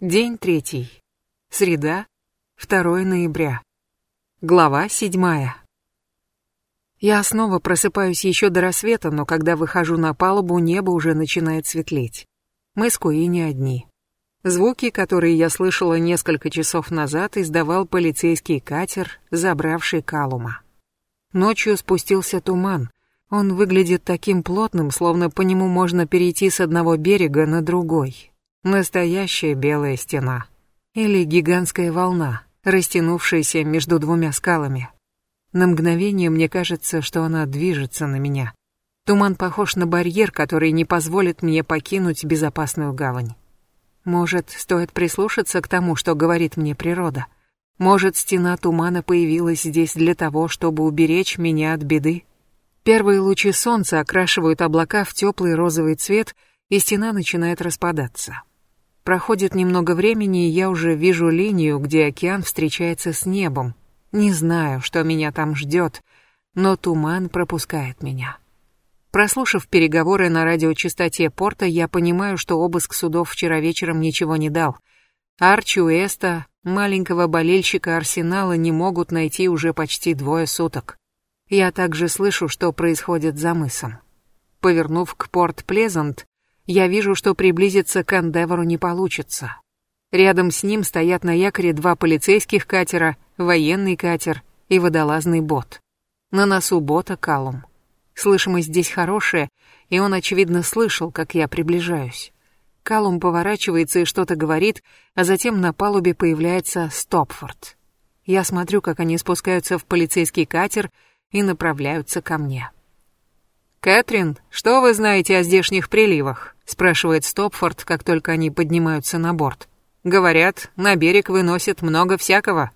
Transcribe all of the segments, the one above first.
День третий. Среда, 2 ноября. Глава седьмая. Я снова просыпаюсь еще до рассвета, но когда выхожу на палубу, небо уже начинает светлеть. Мы с Куи не одни. Звуки, которые я слышала несколько часов назад, издавал полицейский катер, забравший Калума. Ночью спустился туман. Он выглядит таким плотным, словно по нему можно перейти с одного берега на другой. Настоящая белая стена. Или гигантская волна, растянувшаяся между двумя скалами. На мгновение мне кажется, что она движется на меня. Туман похож на барьер, который не позволит мне покинуть безопасную гавань. Может, стоит прислушаться к тому, что говорит мне природа. Может, стена тумана появилась здесь для того, чтобы уберечь меня от беды. Первые лучи солнца окрашивают облака в теплый розовый цвет, и стена начинает распадаться. Проходит немного времени, и я уже вижу линию, где океан встречается с небом. Не знаю, что меня там ждет, но туман пропускает меня. Прослушав переговоры на радиочастоте порта, я понимаю, что обыск судов вчера вечером ничего не дал. Арчи Уэста, маленького болельщика Арсенала, не могут найти уже почти двое суток. Я также слышу, что происходит за мысом. Повернув к порт Плезант, я вижу, что приблизиться к Эндевору не получится. Рядом с ним стоят на якоре два полицейских катера, военный катер и водолазный бот. На носу бота Калум. Слышимость здесь хорошая, и он, очевидно, слышал, как я приближаюсь. Калум поворачивается и что-то говорит, а затем на палубе появляется Стопфорд. Я смотрю, как они спускаются в полицейский катер и направляются ко мне. «Кэтрин, что вы знаете о здешних приливах?» — спрашивает Стопфорд, как только они поднимаются на борт. «Говорят, на берег выносят много всякого».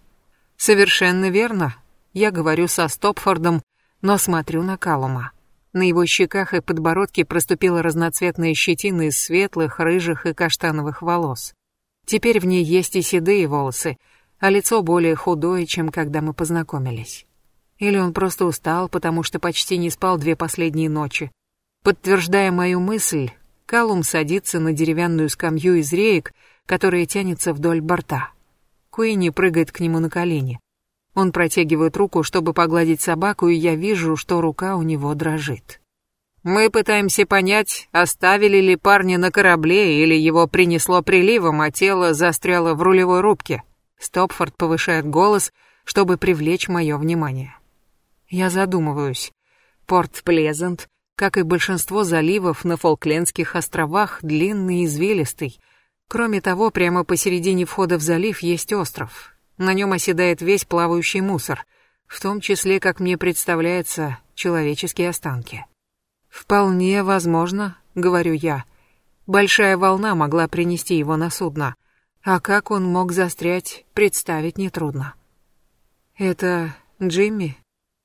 «Совершенно верно». Я говорю со Стопфордом, но смотрю на Калума. На его щеках и подбородке проступила разноцветная щетина из светлых, рыжих и каштановых волос. Теперь в ней есть и седые волосы, а лицо более худое, чем когда мы познакомились. Или он просто устал, потому что почти не спал две последние ночи. Подтверждая мою мысль, Калум садится на деревянную скамью из реек, которая тянется вдоль борта. Куинни прыгает к нему на колени. Он протягивает руку, чтобы погладить собаку, и я вижу, что рука у него дрожит. Мы пытаемся понять, оставили ли парня на корабле или его принесло приливом, а тело застряло в рулевой рубке. Стопфорд повышает голос, чтобы привлечь мое внимание. Я задумываюсь. Порт Плезант, как и большинство заливов на Фолклендских островах, длинный и извилистый. Кроме того, прямо посередине входа в залив есть остров, на нем оседает весь плавающий мусор, в том числе, как мне представляется, человеческие останки. «Вполне возможно», — говорю я. Большая волна могла принести его на судно, а как он мог застрять, представить нетрудно. «Это Джимми?»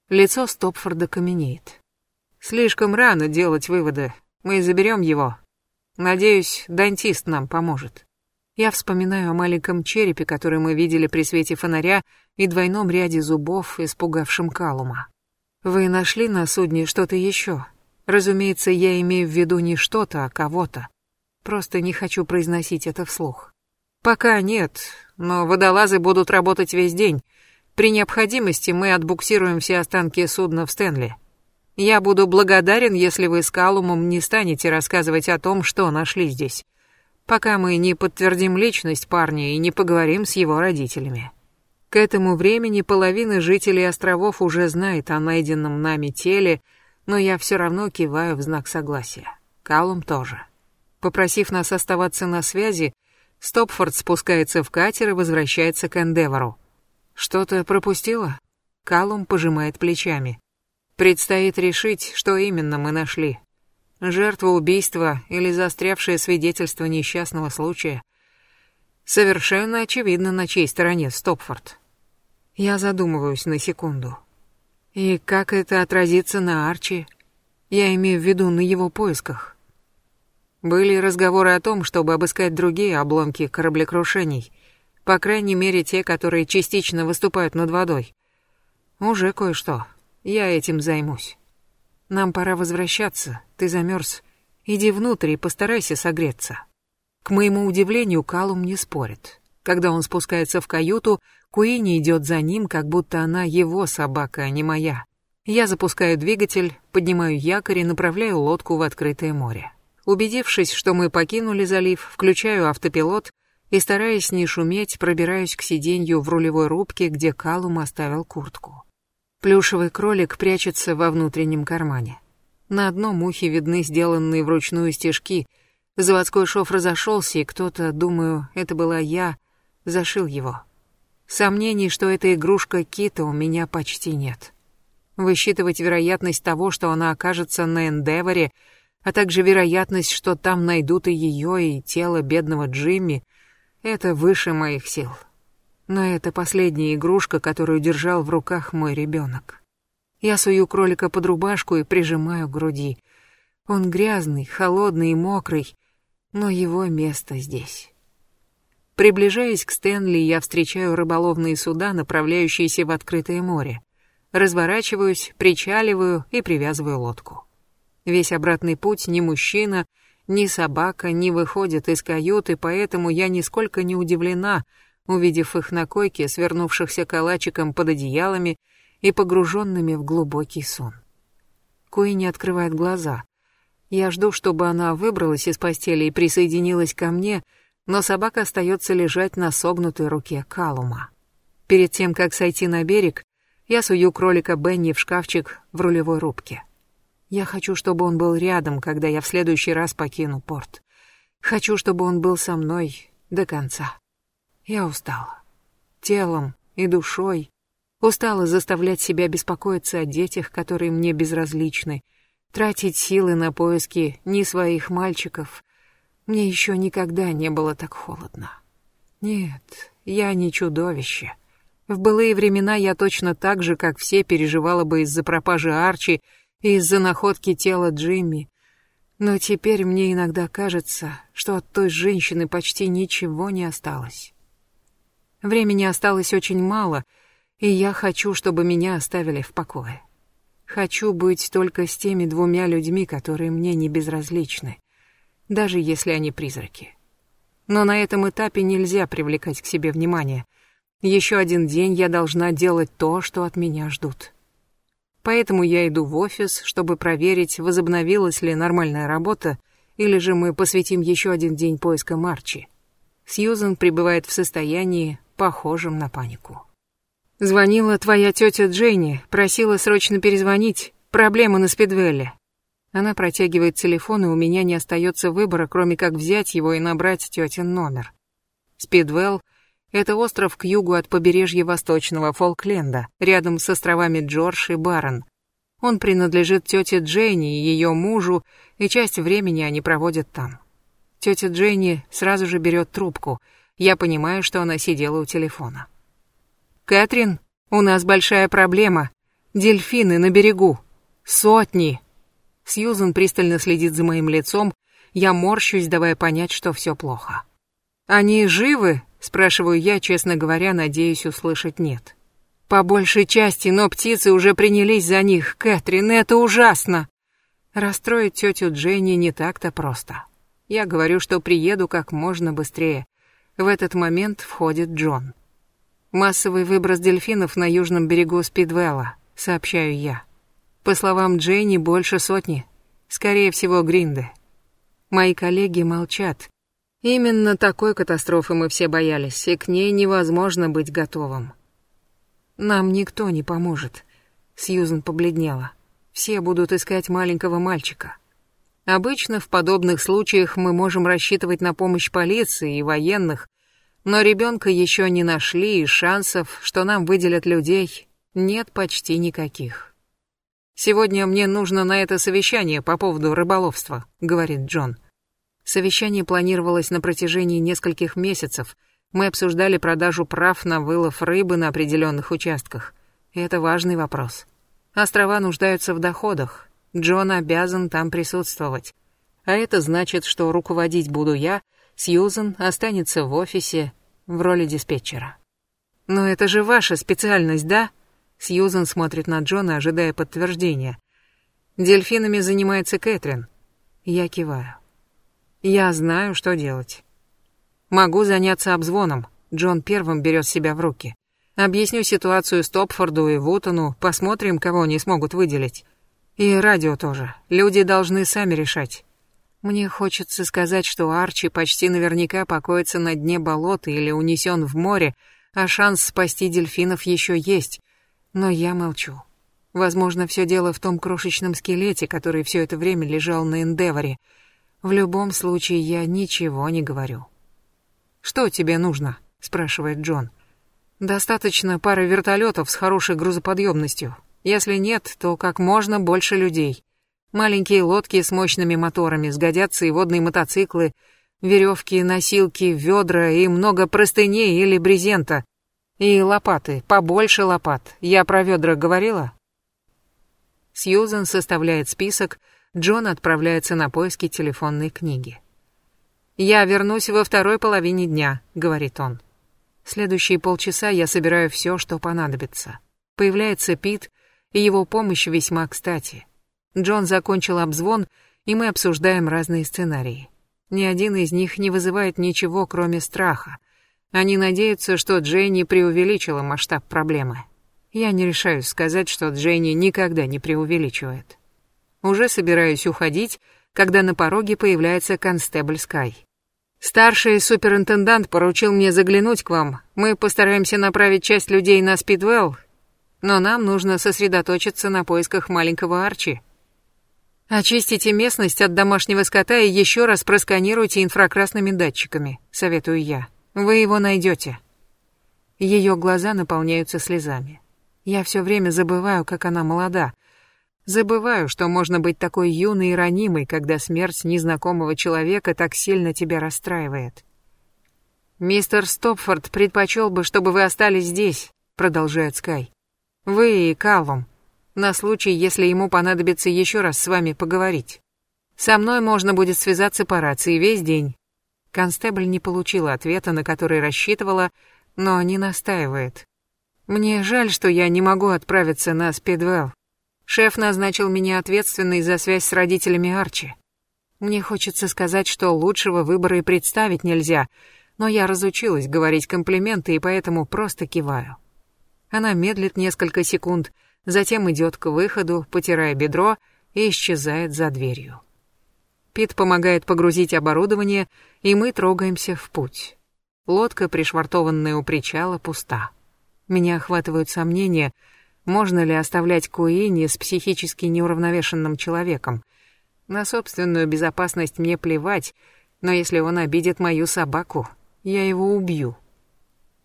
Лицо Стопфорда каменеет. «Слишком рано делать выводы. Мы заберем его. Надеюсь, дантист нам поможет». Я вспоминаю о маленьком черепе, который мы видели при свете фонаря, и двойном ряде зубов, испугавшем Калума. Вы нашли на судне что-то еще? Разумеется, я имею в виду не что-то, а кого-то. Просто не хочу произносить это вслух. Пока нет, но водолазы будут работать весь день. При необходимости мы отбуксируем все останки судна в Стэнли. Я буду благодарен, если вы с Калумом не станете рассказывать о том, что нашли здесь пока мы не подтвердим личность парня и не поговорим с его родителями. К этому времени половина жителей островов уже знает о найденном нами теле, но я все равно киваю в знак согласия. Калум тоже. Попросив нас оставаться на связи, Стопфорд спускается в катер и возвращается к Эндевору. Что-то пропустила? Калум пожимает плечами. Предстоит решить, что именно мы нашли. Жертва убийства или застрявшее свидетельство несчастного случая. Совершенно очевидно, на чьей стороне Стопфорд. Я задумываюсь на секунду. И как это отразится на Арчи? Я имею в виду на его поисках. Были разговоры о том, чтобы обыскать другие обломки кораблекрушений, по крайней мере те, которые частично выступают над водой. Уже кое-что. Я этим займусь. Нам пора возвращаться. Ты замерз. Иди внутрь и постарайся согреться. К моему удивлению, Калум не спорит. Когда он спускается в каюту, Куини идет за ним, как будто она его собака, а не моя. Я запускаю двигатель, поднимаю якорь и направляю лодку в открытое море. Убедившись, что мы покинули залив, включаю автопилот и, стараясь не шуметь, пробираюсь к сиденью в рулевой рубке, где Калум оставил куртку. Плюшевый кролик прячется во внутреннем кармане. На одном ухе видны сделанные вручную стежки. Заводской шов разошелся, и кто-то, думаю, это была я, зашил его. Сомнений, что это игрушка Кита, у меня почти нет. Высчитывать вероятность того, что она окажется на Эндеворе, а также вероятность, что там найдут и ее, и тело бедного Джимми, это выше моих сил. Но это последняя игрушка, которую держал в руках мой ребенок. Я сую кролика под рубашку и прижимаю к груди. Он грязный, холодный и мокрый, но его место здесь. Приближаясь к Стэнли, я встречаю рыболовные суда, направляющиеся в открытое море. Разворачиваюсь, причаливаю и привязываю лодку. Весь обратный путь ни мужчина, ни собака не выходят из каюты, поэтому я нисколько не удивлена, увидев их на койке, свернувшихся калачиком под одеялами и погруженными в глубокий сон. Куи не открывает глаза. Я жду, чтобы она выбралась из постели и присоединилась ко мне, но собака остается лежать на согнутой руке Калума. Перед тем, как сойти на берег, я сую кролика Бенни в шкафчик в рулевой рубке. Я хочу, чтобы он был рядом, когда я в следующий раз покину порт. Хочу, чтобы он был со мной до конца. Я устала. Телом и душой. Устала заставлять себя беспокоиться о детях, которые мне безразличны, тратить силы на поиски не своих мальчиков. Мне еще никогда не было так холодно. Нет, я не чудовище. В былые времена я точно так же, как все, переживала бы из-за пропажи Арчи из-за находки тела Джимми. Но теперь мне иногда кажется, что от той женщины почти ничего не осталось. Времени осталось очень мало, и я хочу, чтобы меня оставили в покое. Хочу быть только с теми двумя людьми, которые мне не безразличны, даже если они призраки. Но на этом этапе нельзя привлекать к себе внимание — еще один день я должна делать то, что от меня ждут. Поэтому я иду в офис, чтобы проверить, возобновилась ли нормальная работа, или же мы посвятим еще один день поиска Марчи. Сьюзен пребывает в состоянии, похожем на панику. «Звонила твоя тетя Дженни, просила срочно перезвонить. Проблема на Спидвелле». Она протягивает телефон, и у меня не остается выбора, кроме как взять его и набрать тетин номер. Спидвелл это остров к югу от побережья Восточного Фолкленда, рядом с островами Джордж и Барон. Он принадлежит тете Дженни и ее мужу, и часть времени они проводят там. Тетя Дженни сразу же берет трубку. Я понимаю, что она сидела у телефона. «Кэтрин, у нас большая проблема. Дельфины на берегу. Сотни!» Сьюзен пристально следит за моим лицом. Я морщусь, давая понять, что все плохо. «Они живы?» Спрашиваю я, честно говоря, надеюсь услышать «нет». По большей части, но птицы уже принялись за них. Кэтрин, это ужасно. Расстроить тетю Дженни не так-то просто. Я говорю, что приеду как можно быстрее. В этот момент входит Джон. Массовый выброс дельфинов на южном берегу Спидвелла, сообщаю я. По словам Дженни, больше сотни. Скорее всего, гринды. Мои коллеги молчат, Именно такой катастрофы мы все боялись, и к ней невозможно быть готовым. Нам никто не поможет. Сьюзен побледнела. Все будут искать маленького мальчика. Обычно в подобных случаях мы можем рассчитывать на помощь полиции и военных, но ребенка еще не нашли, и шансов, что нам выделят людей, нет почти никаких. «Сегодня мне нужно на это совещание по поводу рыболовства», — говорит Джон. Совещание планировалось на протяжении нескольких месяцев. Мы обсуждали продажу прав на вылов рыбы на определенных участках. И это важный вопрос. Острова нуждаются в доходах. Джон обязан там присутствовать. А это значит, что руководить буду я, Сьюзен останется в офисе в роли диспетчера. «Но это же ваша специальность, да?» Сьюзен смотрит на Джона, ожидая подтверждения. «Дельфинами занимается Кэтрин». Я киваю. Я знаю, что делать. Могу заняться обзвоном. Джон первым берет себя в руки. Объясню ситуацию Стопфорду и Вутону, посмотрим, кого они смогут выделить. И радио тоже. Люди должны сами решать. Мне хочется сказать, что Арчи почти наверняка покоится на дне болота или унесен в море, а шанс спасти дельфинов еще есть. Но я молчу. Возможно, все дело в том крошечном скелете, который все это время лежал на Эндеворе. В любом случае, я ничего не говорю. «Что тебе нужно?» — спрашивает Джон. «Достаточно пары вертолетов с хорошей грузоподъемностью. Если нет, то как можно больше людей. Маленькие лодки с мощными моторами, сгодятся и водные мотоциклы, веревки, носилки, ведра и много простыней или брезента. И лопаты, побольше лопат. Я про ведра говорила? Сьюзен составляет список, Джон отправляется на поиски телефонной книги. «Я вернусь во второй половине дня», — говорит он. Следующие полчаса я собираю все, что понадобится. Появляется Пит, и его помощь весьма кстати. Джон закончил обзвон, и мы обсуждаем разные сценарии. Ни один из них не вызывает ничего, кроме страха. Они надеются, что Дженни преувеличила масштаб проблемы. Я не решаюсь сказать, что Дженни никогда не преувеличивает. Уже собираюсь уходить, когда на пороге появляется констебль Скай. Старший суперинтендант поручил мне заглянуть к вам. Мы постараемся направить часть людей на Спидвелл, но нам нужно сосредоточиться на поисках маленького Арчи. Очистите местность от домашнего скота и еще раз просканируйте инфракрасными датчиками, советую я. Вы его найдете. Ее глаза наполняются слезами. Я все время забываю, как она молода. Забываю, что можно быть такой юной и ранимой, когда смерть незнакомого человека так сильно тебя расстраивает. «Мистер Стопфорд предпочел бы, чтобы вы остались здесь», — продолжает Скай. «Вы и Калвом, на случай, если ему понадобится еще раз с вами поговорить. Со мной можно будет связаться по рации весь день». Констебль не получила ответа, на который рассчитывала, но не настаивает. Мне жаль, что я не могу отправиться на Спидвелл. Шеф назначил меня ответственной за связь с родителями Арчи. Мне хочется сказать, что лучшего выбора и представить нельзя, но я разучилась говорить комплименты и поэтому просто киваю. Она медлит несколько секунд, затем идет к выходу, потирая бедро и исчезает за дверью. Пит помогает погрузить оборудование, и мы трогаемся в путь. Лодка, пришвартованная у причала, пуста. Меня охватывают сомнения, можно ли оставлять Куини с психически неуравновешенным человеком. На собственную безопасность мне плевать, но если он обидит мою собаку, я его убью.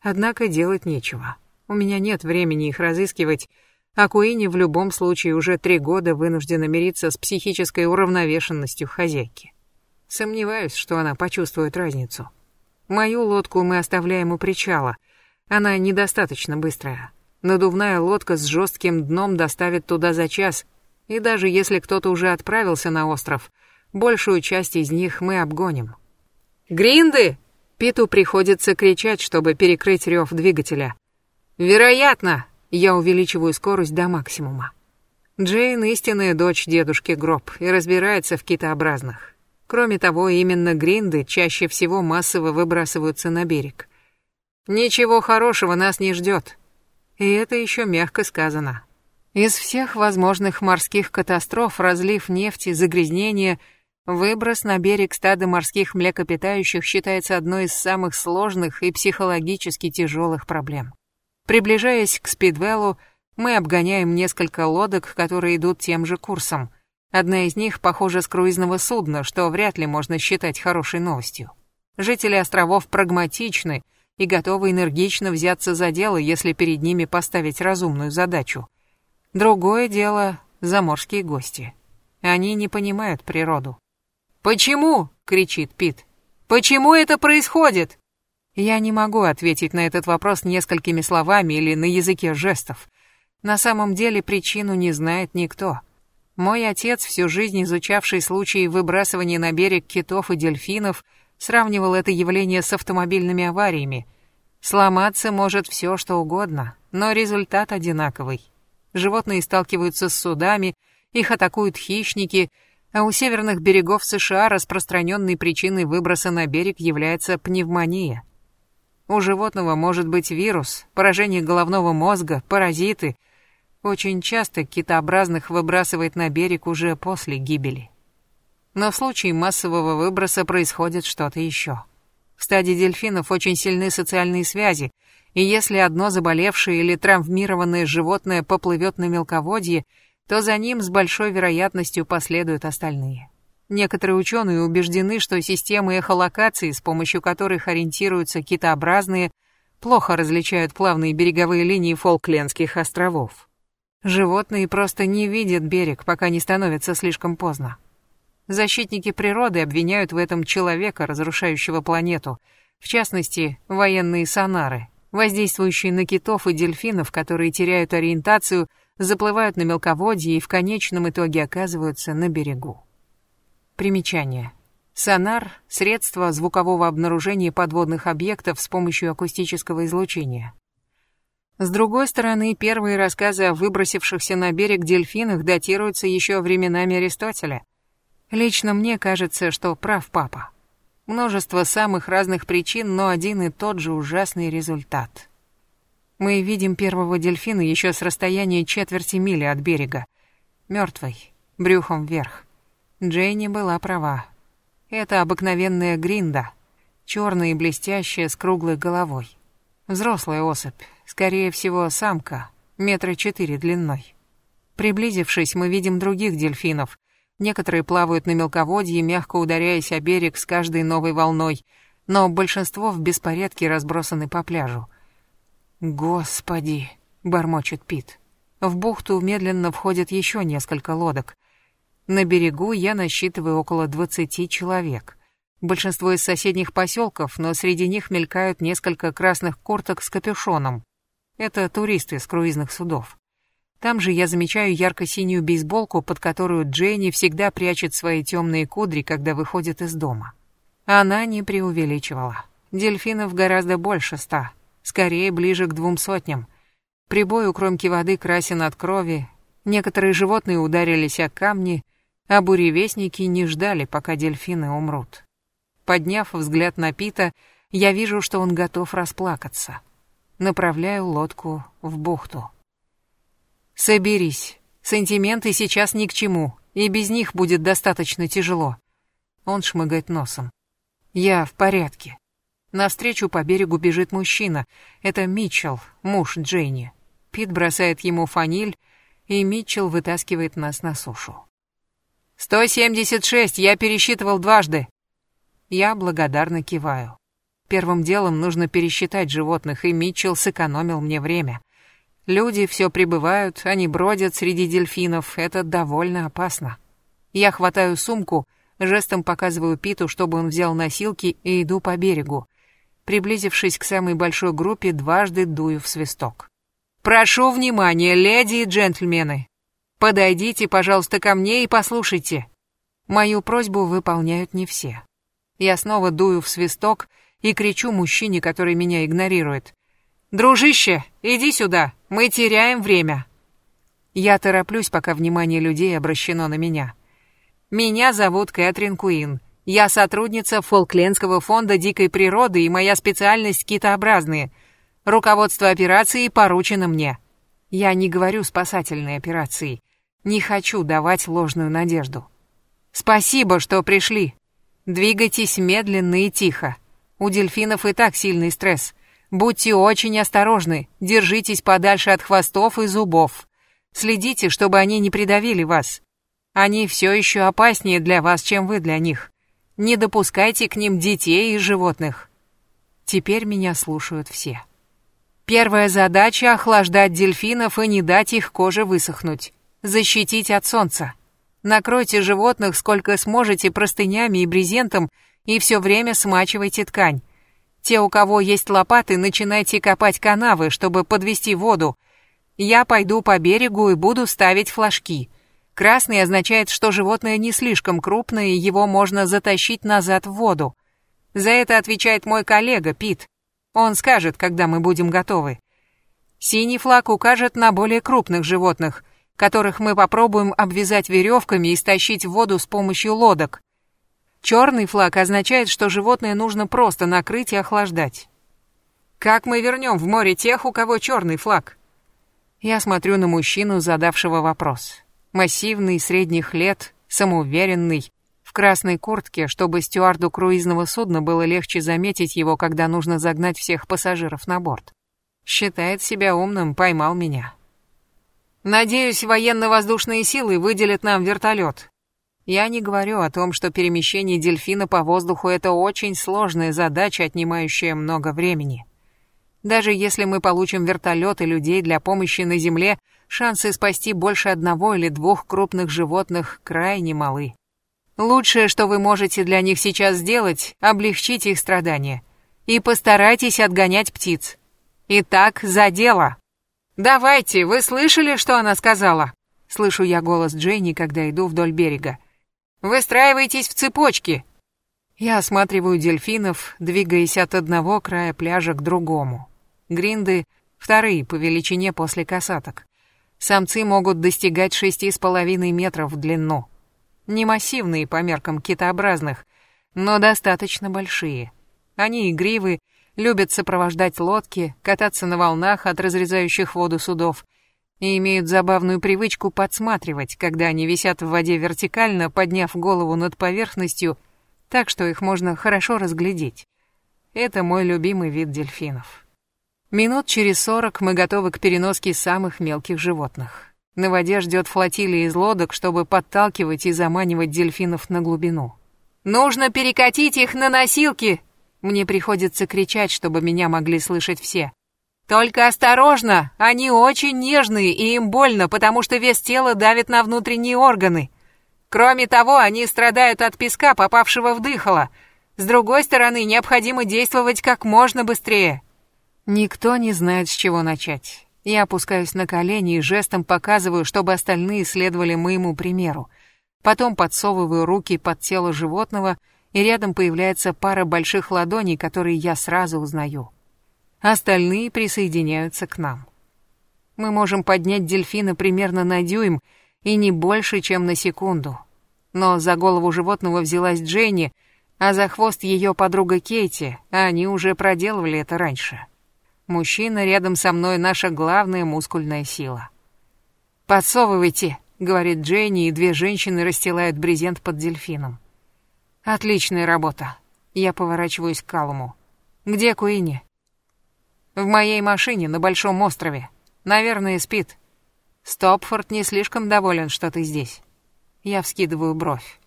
Однако делать нечего. У меня нет времени их разыскивать, а Куини в любом случае уже три года вынуждена мириться с психической уравновешенностью хозяйки. Сомневаюсь, что она почувствует разницу. Мою лодку мы оставляем у причала — она недостаточно быстрая. Надувная лодка с жестким дном доставит туда за час, и даже если кто-то уже отправился на остров, большую часть из них мы обгоним. «Гринды!» Питу приходится кричать, чтобы перекрыть рев двигателя. «Вероятно!» Я увеличиваю скорость до максимума. Джейн — истинная дочь дедушки Гроб и разбирается в китообразных. Кроме того, именно гринды чаще всего массово выбрасываются на берег. Ничего хорошего нас не ждет. И это еще мягко сказано. Из всех возможных морских катастроф, разлив нефти, загрязнение, выброс на берег стада морских млекопитающих считается одной из самых сложных и психологически тяжелых проблем. Приближаясь к Спидвеллу, мы обгоняем несколько лодок, которые идут тем же курсом. Одна из них похожа с круизного судна, что вряд ли можно считать хорошей новостью. Жители островов прагматичны и готовы энергично взяться за дело, если перед ними поставить разумную задачу. Другое дело — заморские гости. Они не понимают природу. «Почему?» — кричит Пит. «Почему это происходит?» Я не могу ответить на этот вопрос несколькими словами или на языке жестов. На самом деле причину не знает никто. Мой отец, всю жизнь изучавший случаи выбрасывания на берег китов и дельфинов, сравнивал это явление с автомобильными авариями. Сломаться может все, что угодно, но результат одинаковый. Животные сталкиваются с судами, их атакуют хищники, А у северных берегов США распространенной причиной выброса на берег является пневмония. У животного может быть вирус, поражение головного мозга, паразиты. Очень часто китообразных выбрасывает на берег уже после гибели. Но в случае массового выброса происходит что-то еще. В стаде дельфинов очень сильны социальные связи, и если одно заболевшее или травмированное животное поплывет на мелководье, то за ним с большой вероятностью последуют остальные. Некоторые ученые убеждены, что системы эхолокации, с помощью которых ориентируются китообразные, плохо различают плавные береговые линии Фолклендских островов. Животные просто не видят берег, пока не становится слишком поздно. Защитники природы обвиняют в этом человека, разрушающего планету, в частности, военные сонары, воздействующие на китов и дельфинов, которые теряют ориентацию, заплывают на мелководье и в конечном итоге оказываются на берегу. Примечание. Сонар – средство звукового обнаружения подводных объектов с помощью акустического излучения. С другой стороны, первые рассказы о выбросившихся на берег дельфинах датируются еще временами Аристотеля. Лично мне кажется, что прав папа. Множество самых разных причин, но один и тот же ужасный результат. Мы видим первого дельфина еще с расстояния четверти мили от берега. Мертвый, брюхом вверх. Джейни была права. Это обыкновенная гринда, черная и блестящая с круглой головой. Взрослая особь, скорее всего, самка, метра четыре длиной. Приблизившись, мы видим других дельфинов. Некоторые плавают на мелководье, мягко ударяясь о берег с каждой новой волной, но большинство в беспорядке разбросаны по пляжу. «Господи!» — бормочет Пит. В бухту медленно входит еще несколько лодок. На берегу я насчитываю около 20 человек. Большинство из соседних поселков, но среди них мелькают несколько красных курток с капюшоном. Это туристы с круизных судов. Там же я замечаю ярко-синюю бейсболку, под которую Дженни всегда прячет свои темные кудри, когда выходит из дома. Она не преувеличивала. Дельфинов гораздо больше ста, скорее ближе к двум сотням. Прибой у кромки воды красен от крови, некоторые животные ударились о камни, а буревестники не ждали, пока дельфины умрут. Подняв взгляд на Пита, я вижу, что он готов расплакаться. Направляю лодку в бухту. «Соберись. Сантименты сейчас ни к чему, и без них будет достаточно тяжело». Он шмыгает носом. «Я в порядке». Навстречу по берегу бежит мужчина. Это Митчелл, муж Джейни. Пит бросает ему фаниль, и Митчелл вытаскивает нас на сушу. «Сто семьдесят шесть, я пересчитывал дважды». Я благодарно киваю. Первым делом нужно пересчитать животных, и Митчелл сэкономил мне время. Люди все прибывают, они бродят среди дельфинов, это довольно опасно. Я хватаю сумку, жестом показываю Питу, чтобы он взял носилки, и иду по берегу. Приблизившись к самой большой группе, дважды дую в свисток. «Прошу внимания, леди и джентльмены! Подойдите, пожалуйста, ко мне и послушайте. Мою просьбу выполняют не все. Я снова дую в свисток и кричу мужчине, который меня игнорирует. «Дружище, иди сюда, мы теряем время». Я тороплюсь, пока внимание людей обращено на меня. Меня зовут Кэтрин Куин. Я сотрудница Фолклендского фонда дикой природы и моя специальность китообразные. Руководство операции поручено мне. Я не говорю спасательной операции. Не хочу давать ложную надежду. Спасибо, что пришли. Двигайтесь медленно и тихо. У дельфинов и так сильный стресс. Будьте очень осторожны, держитесь подальше от хвостов и зубов. Следите, чтобы они не придавили вас. Они все еще опаснее для вас, чем вы для них. Не допускайте к ним детей и животных. Теперь меня слушают все. Первая задача — охлаждать дельфинов и не дать их коже высохнуть защитить от солнца. Накройте животных сколько сможете простынями и брезентом и все время смачивайте ткань. Те, у кого есть лопаты, начинайте копать канавы, чтобы подвести воду. Я пойду по берегу и буду ставить флажки. Красный означает, что животное не слишком крупное, и его можно затащить назад в воду. За это отвечает мой коллега Пит. Он скажет, когда мы будем готовы. Синий флаг укажет на более крупных животных – которых мы попробуем обвязать веревками и стащить в воду с помощью лодок. Черный флаг означает, что животное нужно просто накрыть и охлаждать. Как мы вернем в море тех, у кого черный флаг? Я смотрю на мужчину, задавшего вопрос. Массивный, средних лет, самоуверенный, в красной куртке, чтобы стюарду круизного судна было легче заметить его, когда нужно загнать всех пассажиров на борт. Считает себя умным, поймал меня. Надеюсь, военно-воздушные силы выделят нам вертолет. Я не говорю о том, что перемещение дельфина по воздуху – это очень сложная задача, отнимающая много времени. Даже если мы получим вертолет и людей для помощи на земле, шансы спасти больше одного или двух крупных животных крайне малы. Лучшее, что вы можете для них сейчас сделать, облегчить их страдания. И постарайтесь отгонять птиц. Итак, за дело. Давайте, вы слышали, что она сказала? Слышу я голос Дженни, когда иду вдоль берега. Выстраивайтесь в цепочки. Я осматриваю дельфинов, двигаясь от одного края пляжа к другому. Гринды — вторые по величине после касаток. Самцы могут достигать шести с половиной метров в длину не массивные по меркам китообразных, но достаточно большие. Они игривы, любят сопровождать лодки, кататься на волнах от разрезающих воду судов и имеют забавную привычку подсматривать, когда они висят в воде вертикально, подняв голову над поверхностью, так что их можно хорошо разглядеть. Это мой любимый вид дельфинов. Минут через сорок мы готовы к переноске самых мелких животных. На воде ждет флотилия из лодок, чтобы подталкивать и заманивать дельфинов на глубину. «Нужно перекатить их на носилки!» Мне приходится кричать, чтобы меня могли слышать все. «Только осторожно! Они очень нежные, и им больно, потому что вес тела давит на внутренние органы. Кроме того, они страдают от песка, попавшего в дыхало. С другой стороны, необходимо действовать как можно быстрее». Никто не знает, с чего начать. Я опускаюсь на колени и жестом показываю, чтобы остальные следовали моему примеру. Потом подсовываю руки под тело животного, и рядом появляется пара больших ладоней, которые я сразу узнаю. Остальные присоединяются к нам. Мы можем поднять дельфина примерно на дюйм, и не больше, чем на секунду. Но за голову животного взялась Дженни, а за хвост ее подруга Кейти, а они уже проделывали это раньше. Мужчина рядом со мной наша главная мускульная сила. «Подсовывайте», — говорит Дженни, и две женщины расстилают брезент под дельфином. «Отличная работа». Я поворачиваюсь к Калуму. «Где Куини?» «В моей машине на Большом острове. Наверное, спит. Стопфорд не слишком доволен, что ты здесь». Я вскидываю бровь.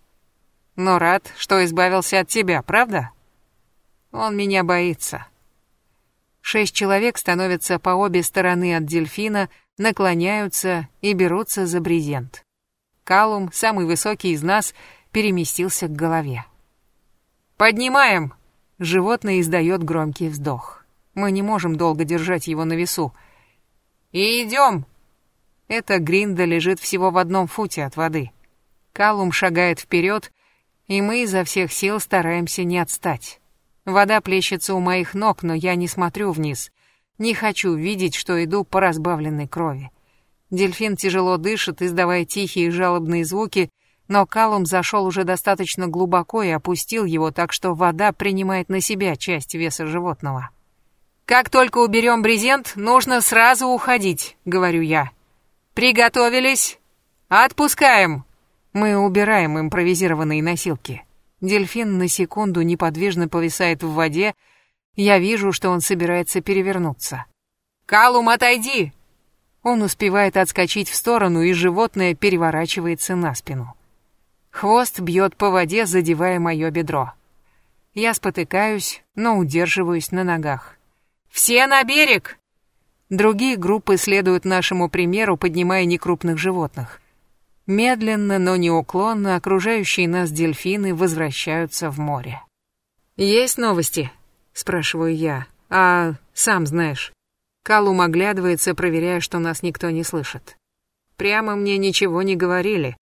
«Но рад, что избавился от тебя, правда?» «Он меня боится», Шесть человек становятся по обе стороны от дельфина, наклоняются и берутся за брезент. Калум, самый высокий из нас, переместился к голове. «Поднимаем!» Животное издает громкий вздох. Мы не можем долго держать его на весу. «И идем!» Эта гринда лежит всего в одном футе от воды. Калум шагает вперед, и мы изо всех сил стараемся не отстать. Вода плещется у моих ног, но я не смотрю вниз. Не хочу видеть, что иду по разбавленной крови. Дельфин тяжело дышит, издавая тихие жалобные звуки, но Калум зашел уже достаточно глубоко и опустил его, так что вода принимает на себя часть веса животного. «Как только уберем брезент, нужно сразу уходить», — говорю я. «Приготовились? Отпускаем!» Мы убираем импровизированные носилки. Дельфин на секунду неподвижно повисает в воде. Я вижу, что он собирается перевернуться. «Калум, отойди!» Он успевает отскочить в сторону, и животное переворачивается на спину. Хвост бьет по воде, задевая мое бедро. Я спотыкаюсь, но удерживаюсь на ногах. «Все на берег!» Другие группы следуют нашему примеру, поднимая некрупных животных. Медленно, но неуклонно окружающие нас дельфины возвращаются в море. «Есть новости?» — спрашиваю я. «А сам знаешь». Калум оглядывается, проверяя, что нас никто не слышит. Прямо мне ничего не говорили.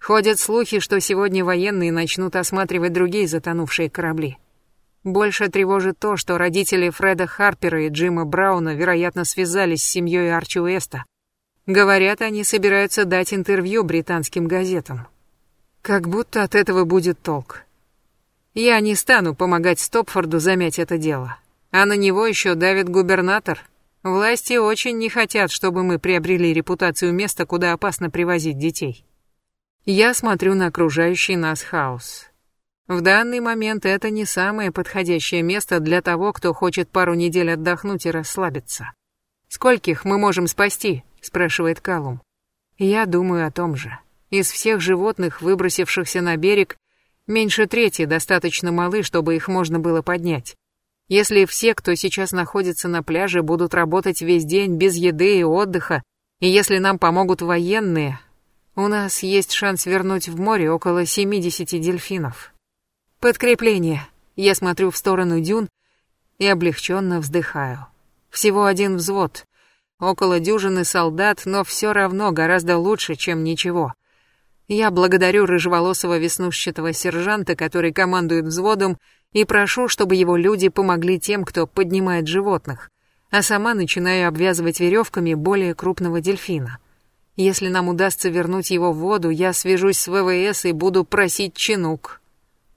Ходят слухи, что сегодня военные начнут осматривать другие затонувшие корабли. Больше тревожит то, что родители Фреда Харпера и Джима Брауна, вероятно, связались с семьей Арчи Уэста. Говорят, они собираются дать интервью британским газетам. Как будто от этого будет толк. Я не стану помогать Стопфорду замять это дело. А на него еще давит губернатор. Власти очень не хотят, чтобы мы приобрели репутацию места, куда опасно привозить детей. Я смотрю на окружающий нас хаос. В данный момент это не самое подходящее место для того, кто хочет пару недель отдохнуть и расслабиться. «Скольких мы можем спасти?» – спрашивает Калум. Я думаю о том же. Из всех животных, выбросившихся на берег, меньше трети достаточно малы, чтобы их можно было поднять. Если все, кто сейчас находится на пляже, будут работать весь день без еды и отдыха, и если нам помогут военные, у нас есть шанс вернуть в море около 70 дельфинов. Подкрепление. Я смотрю в сторону дюн и облегченно вздыхаю. Всего один взвод. Около дюжины солдат, но все равно гораздо лучше, чем ничего. Я благодарю рыжеволосого веснушчатого сержанта, который командует взводом, и прошу, чтобы его люди помогли тем, кто поднимает животных, а сама начинаю обвязывать веревками более крупного дельфина. Если нам удастся вернуть его в воду, я свяжусь с ВВС и буду просить чинук.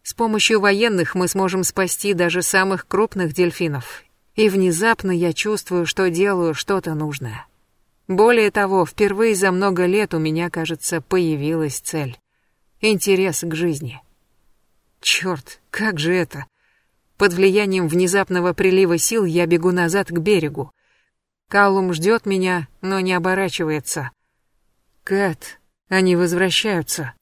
С помощью военных мы сможем спасти даже самых крупных дельфинов. И внезапно я чувствую, что делаю что-то нужное. Более того, впервые за много лет у меня, кажется, появилась цель. Интерес к жизни. Черт, как же это? Под влиянием внезапного прилива сил я бегу назад к берегу. Калум ждет меня, но не оборачивается. Кэт, они возвращаются.